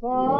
Father,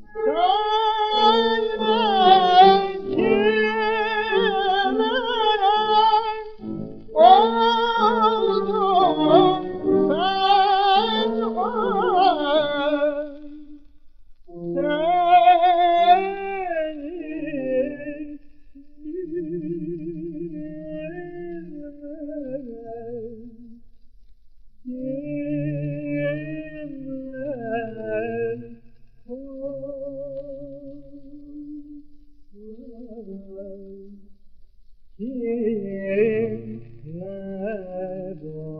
He